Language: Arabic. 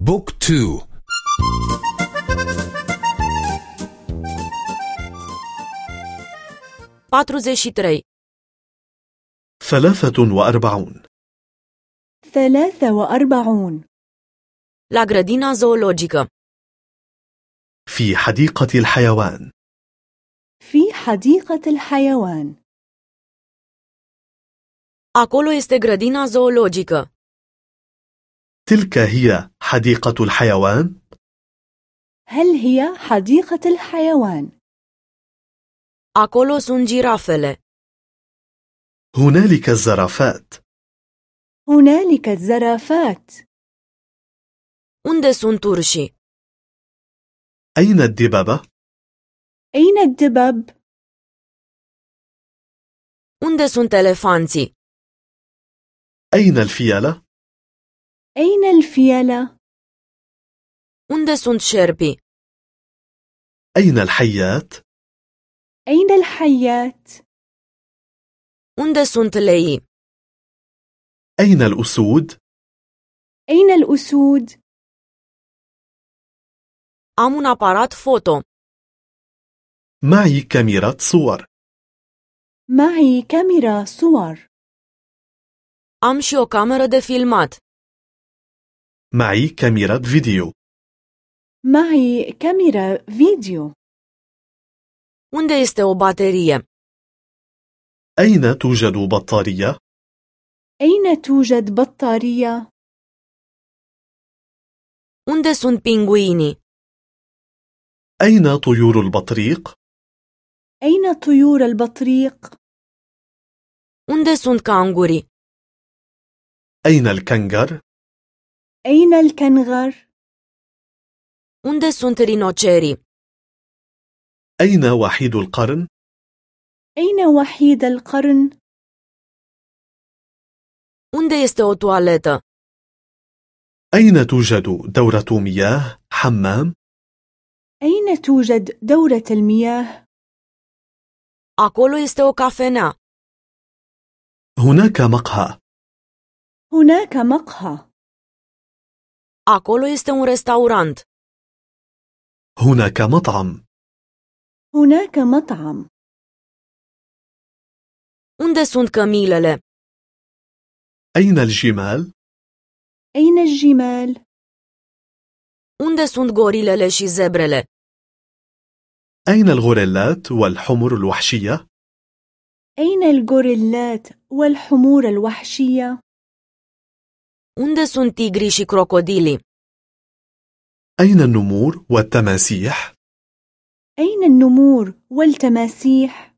بوك تو. ثلاثة وأربعون. ثلاثة وأربعون. La grădina zoologică. في حديقة الحيوان. في حديقة الحيوان. Acolo este grădina zoologică. تلك هي حديقة الحيوان هل هي حديقة الحيوان؟ Acolo sunt girafele. هنالك الزرافات هنالك الزرافات Unde sunt urșii? أين الدببة؟ أين الدبب؟ Unde sunt elefanții? أين الفيلة؟ أين الفيلة؟ Unde sunt șerpii? أين الحيات؟ أين الحيات؟ Unde sunt leii? أين الأسود؟ أين الأسود؟ Am un aparat foto. معي كاميرا صور معي كاميرا صور Am și o cameră de filmat. معي كاميرا فيديو معي كاميرا فيديو Unde este o baterie? أين توجد بطارية؟ أين توجد بطارية؟ Unde sunt pinguinii? أين طيور البطريق؟ أين طيور البطريق؟ Unde sunt cangurii? أين الكنغر؟ أين الكنغر؟ Unde sunt rinocerii? أين وحيد القرن؟ أين وحيد القرن؟ Unde este o toaletă? أين توجد دورة مياه؟ حمام؟ أين توجد دورة المياه؟ Acolo este o cafenea. هناك مقهى هناك مقهى Acolo este un restaurant. هناك مطعم هناك مطعم Unde sunt cămilele? أين الجمال؟ أين الجمال؟ Unde sunt gorilele și zebrele? أين الغوريلات والحمر الوحشية؟ أين الغوريلات والحمور الوحشية؟ Unde sunt tigrii și crocodilii? أين النمور والتماسيح؟ أين النمور والتماسيح؟